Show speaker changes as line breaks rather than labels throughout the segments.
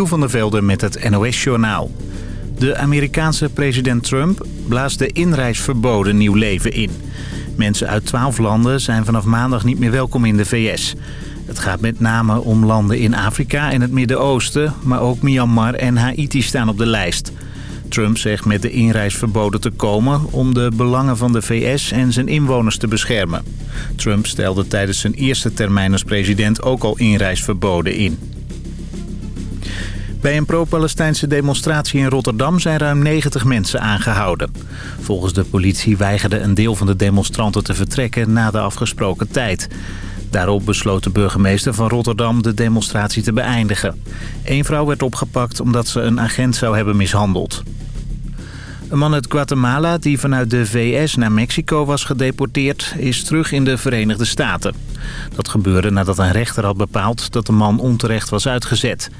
Michiel van der Velde met het NOS-journaal. De Amerikaanse president Trump blaast de inreisverboden nieuw leven in. Mensen uit twaalf landen zijn vanaf maandag niet meer welkom in de VS. Het gaat met name om landen in Afrika en het Midden-Oosten... maar ook Myanmar en Haiti staan op de lijst. Trump zegt met de inreisverboden te komen... om de belangen van de VS en zijn inwoners te beschermen. Trump stelde tijdens zijn eerste termijn als president ook al inreisverboden in. Bij een pro-Palestijnse demonstratie in Rotterdam zijn ruim 90 mensen aangehouden. Volgens de politie weigerde een deel van de demonstranten te vertrekken na de afgesproken tijd. Daarop besloot de burgemeester van Rotterdam de demonstratie te beëindigen. Eén vrouw werd opgepakt omdat ze een agent zou hebben mishandeld. Een man uit Guatemala die vanuit de VS naar Mexico was gedeporteerd... is terug in de Verenigde Staten. Dat gebeurde nadat een rechter had bepaald dat de man onterecht was uitgezet.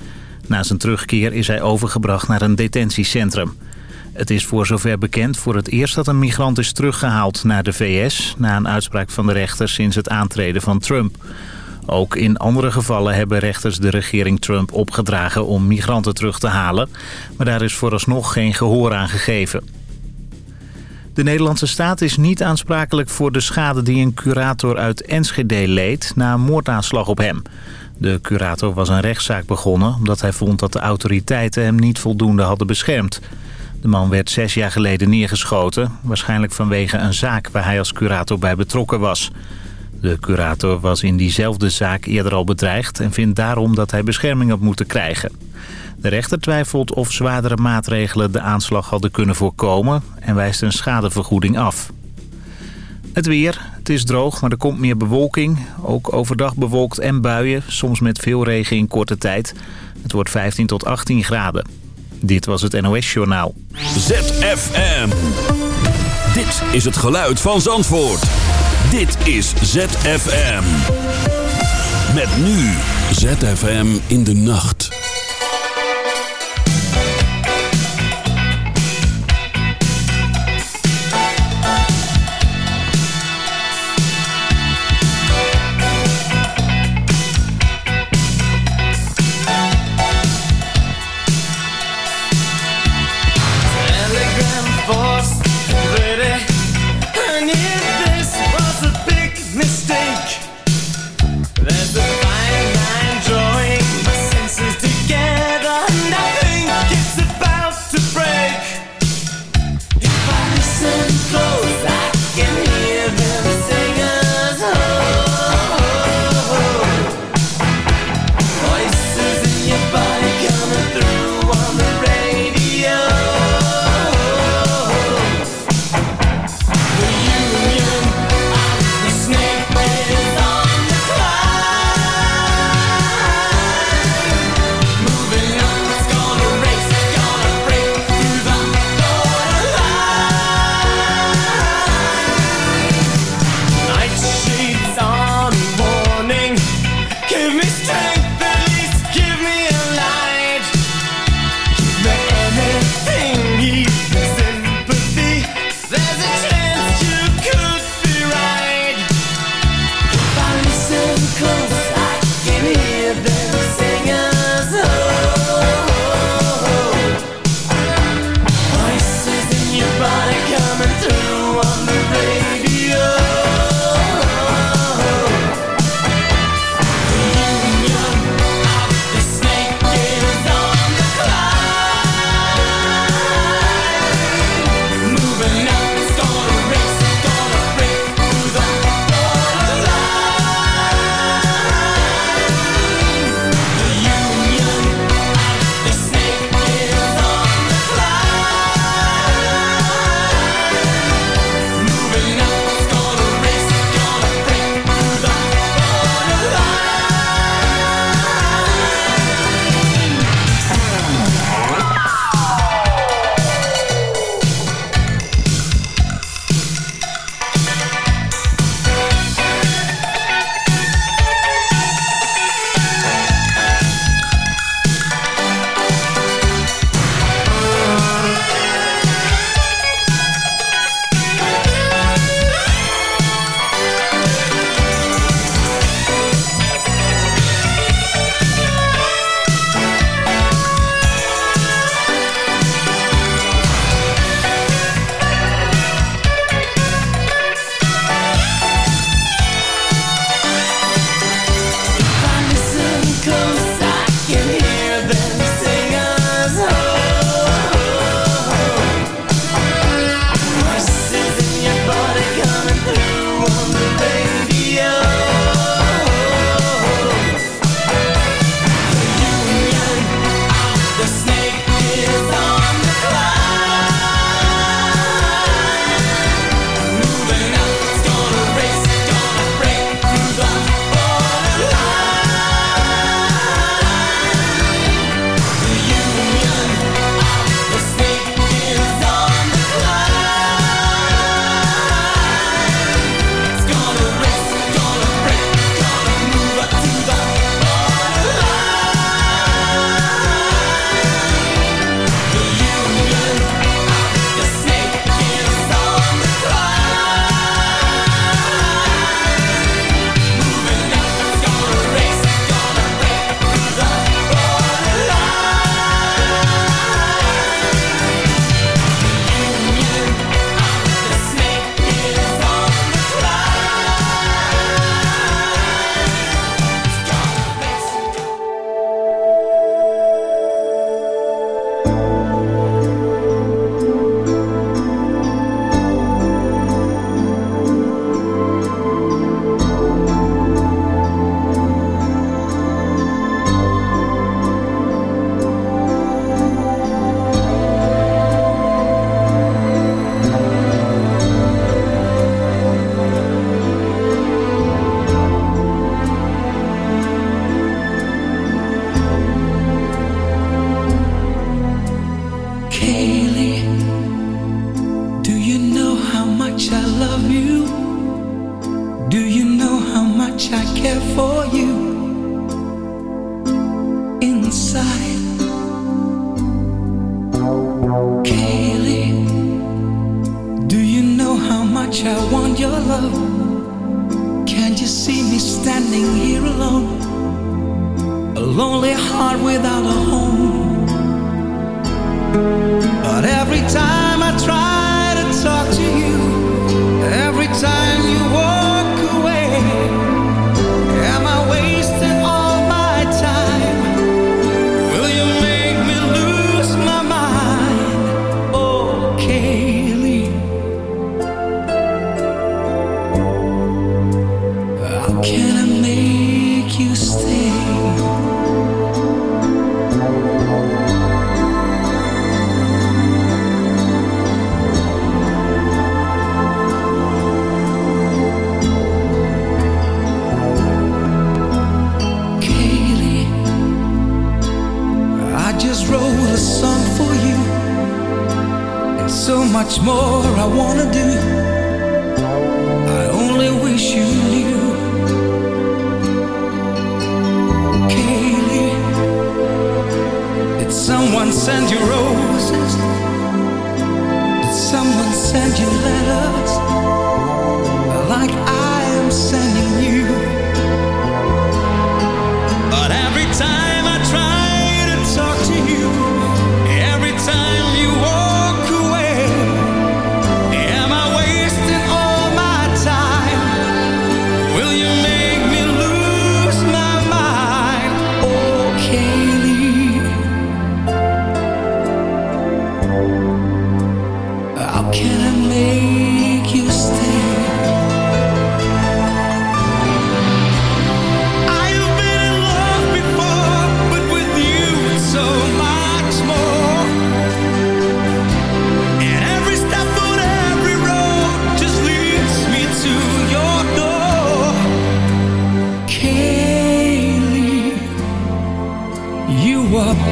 Na zijn terugkeer is hij overgebracht naar een detentiecentrum. Het is voor zover bekend voor het eerst dat een migrant is teruggehaald naar de VS... na een uitspraak van de rechter sinds het aantreden van Trump. Ook in andere gevallen hebben rechters de regering Trump opgedragen om migranten terug te halen. Maar daar is vooralsnog geen gehoor aan gegeven. De Nederlandse staat is niet aansprakelijk voor de schade die een curator uit Enschede leed na een moordaanslag op hem. De curator was een rechtszaak begonnen omdat hij vond dat de autoriteiten hem niet voldoende hadden beschermd. De man werd zes jaar geleden neergeschoten, waarschijnlijk vanwege een zaak waar hij als curator bij betrokken was. De curator was in diezelfde zaak eerder al bedreigd en vindt daarom dat hij bescherming had moeten krijgen. De rechter twijfelt of zwaardere maatregelen de aanslag hadden kunnen voorkomen en wijst een schadevergoeding af. Het weer. Is droog, maar er komt meer bewolking. Ook overdag bewolkt en buien, soms met veel regen in korte tijd. Het wordt 15 tot 18 graden. Dit was het NOS Journaal.
ZFM. Dit is het geluid van Zandvoort. Dit is ZFM. Met nu ZFM in de nacht.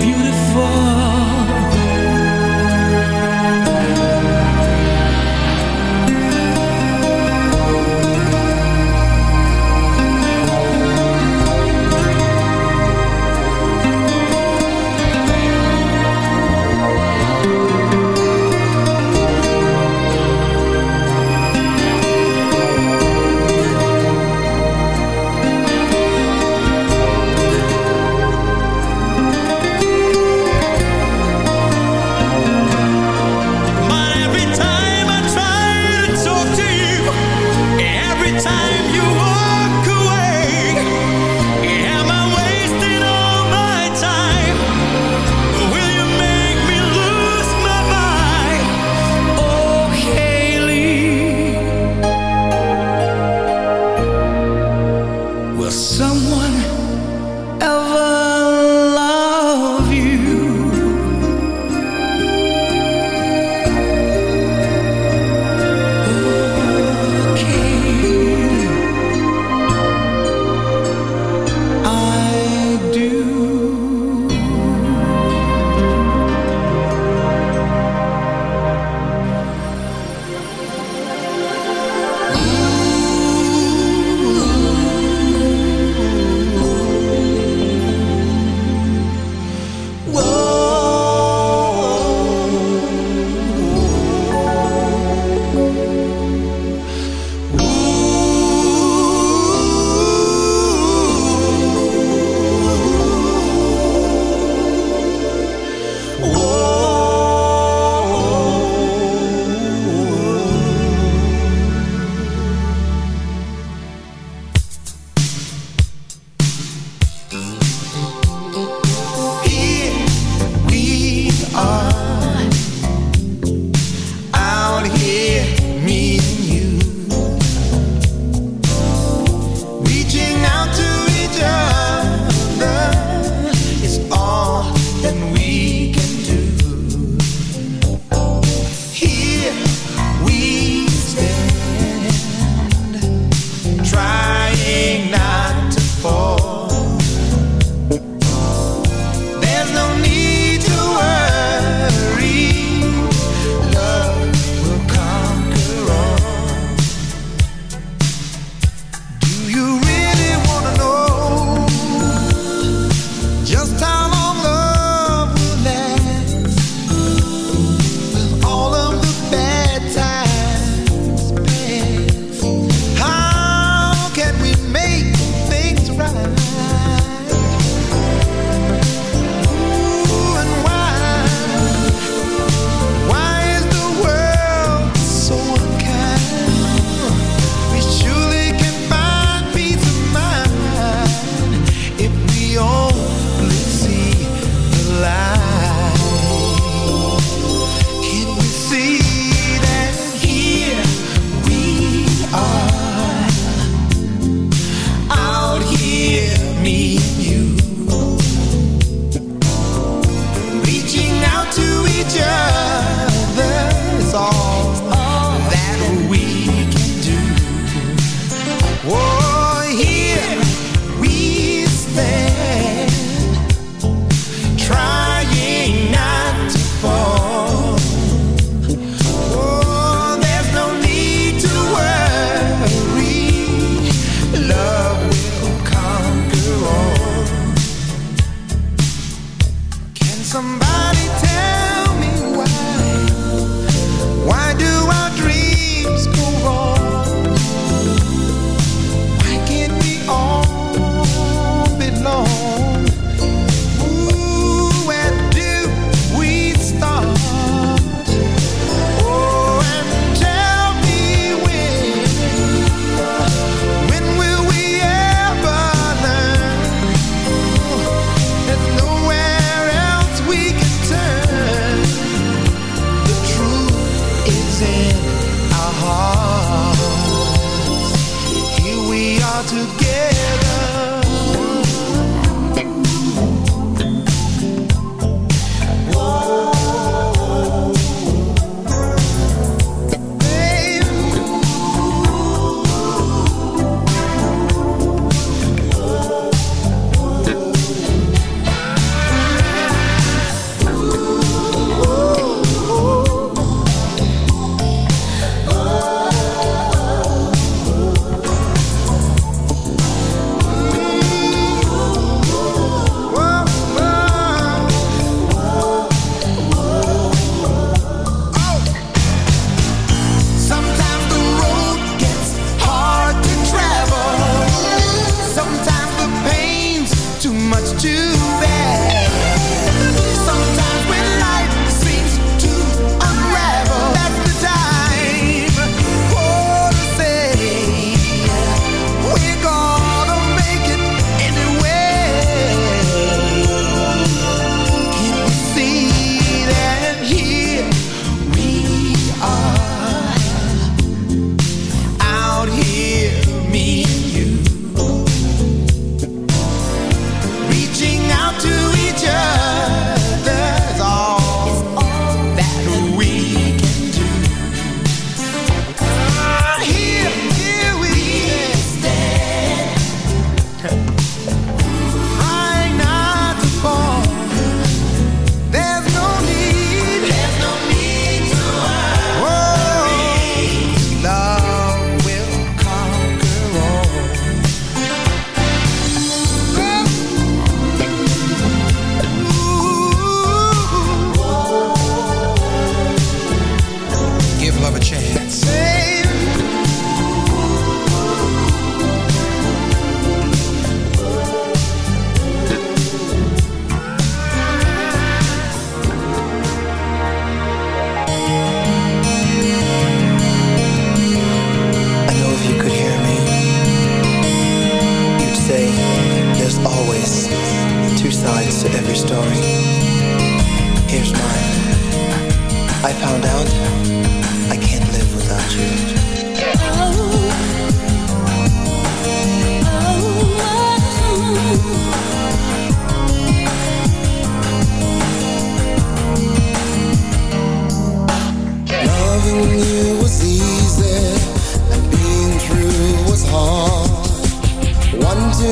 Beautiful.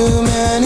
too many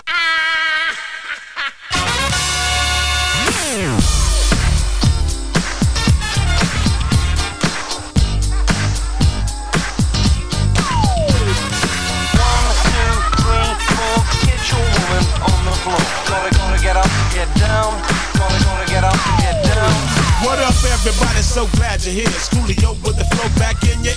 So glad you're here. Schoolio with the flow back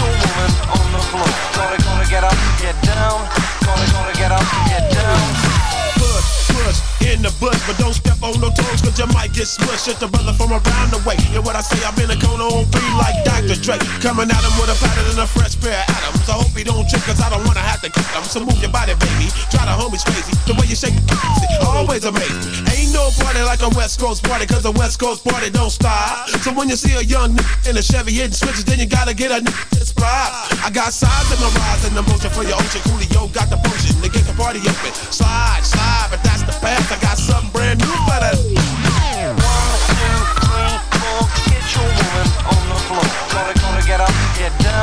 woman on the floor. Gonna, gonna get up, get down. Gonna, gonna get up, get down.
In the butt, but don't stop Get up, get cause you might get smushed. Just a brother from around the way. And what I say, I've been a cone on three like Dr. Dre. Coming at him with a pattern and a fresh pair of atoms. I hope he don't trip, cause I don't wanna have to kick him. So move your body, baby. Try the homies crazy. The way you shake it, always amazing. Ain't no party like a West Coast party, cause a West Coast party don't stop. So when you see a young nigga in a Chevy hitting switches, then you gotta get a nigga inspired. I got size in my rise and emotion for your ocean. Coolio got the potion to get the party open. Slide, slide, but that's the path. I got something brand new for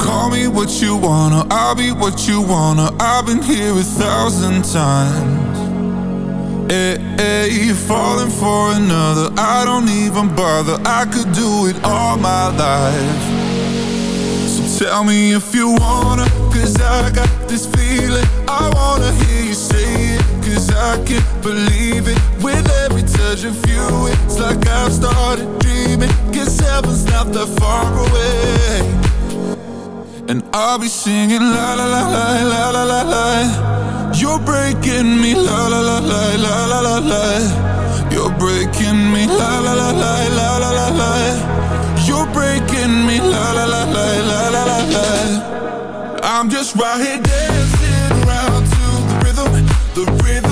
Call me what you wanna, I'll be what you wanna. I've been here a thousand times. Eh, eh, hey, hey, falling for another, I don't even bother. I could do it all my life. So tell me if you wanna, cause I got this feeling. I wanna hear you say it, cause I can't believe it. With every of you, it's like I've started dreaming. Guess heaven's not that far away. And I'll be singing la la la la la la la la. You're breaking me la la la la la la la la. You're breaking me la la la la la la la la. You're breaking me la la la la la la la la. I'm just right here dancing around to the rhythm, the rhythm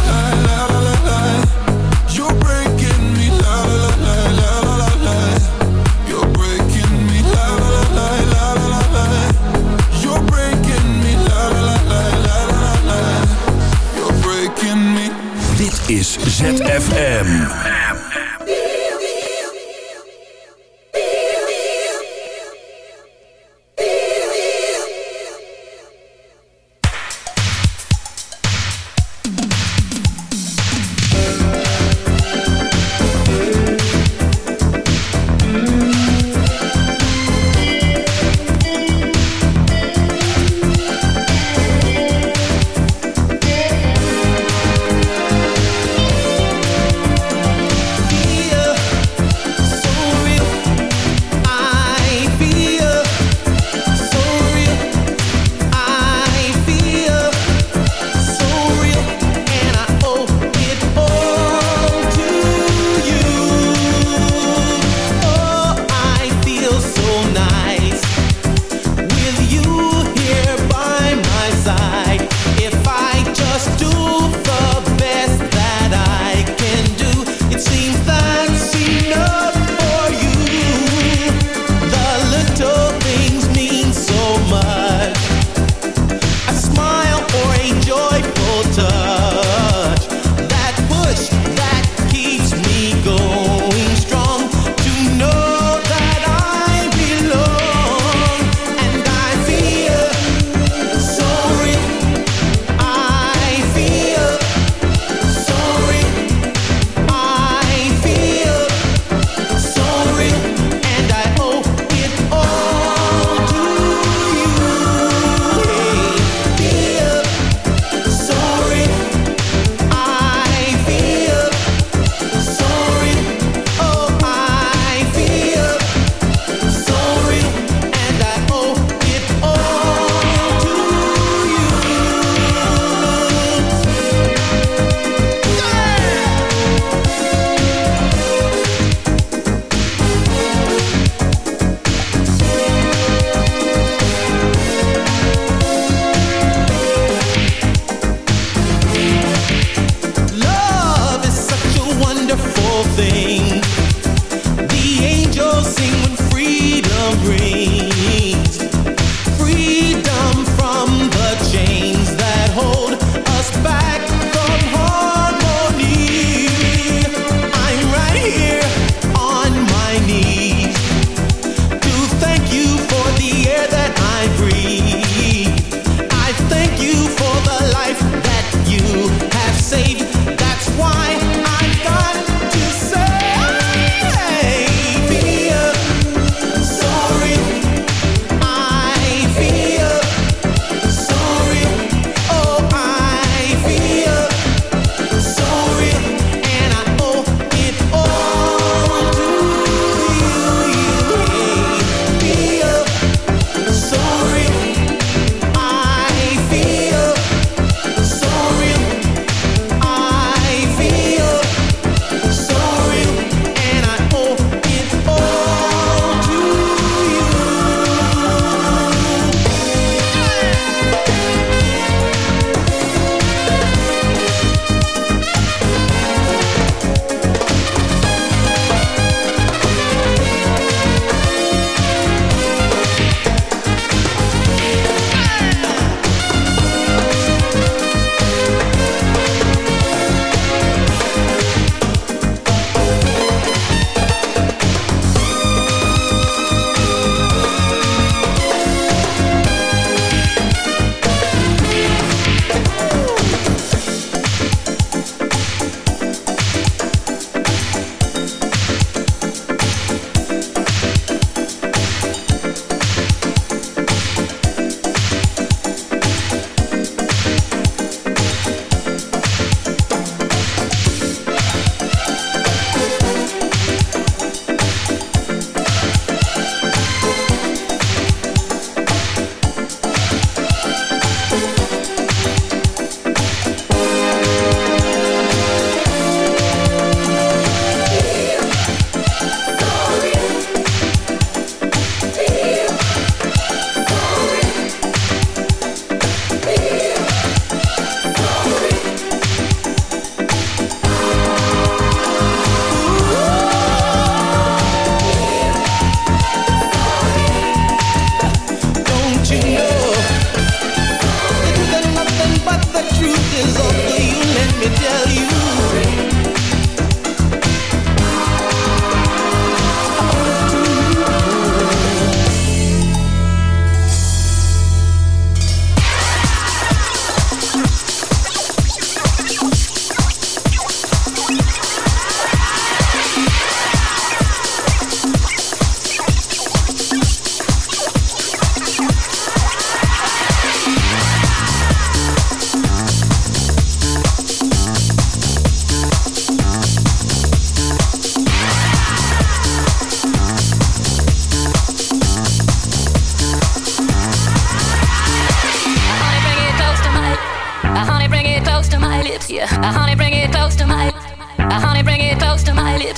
ZFM.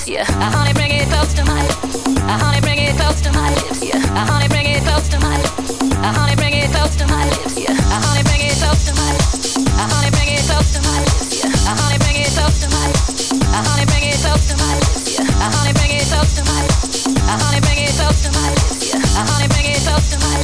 Lips. Uh, honey, bring it close to my, uh, honey, bring it lips, yeah. Uh, honey, bring it close to my, uh, honey, bring it lips. Uh, honey, bring it uh, honey, bring it lips. Uh, honey, bring it uh, honey, bring it lips. Uh, honey, bring it uh, honey, bring it lips. Uh, honey, bring it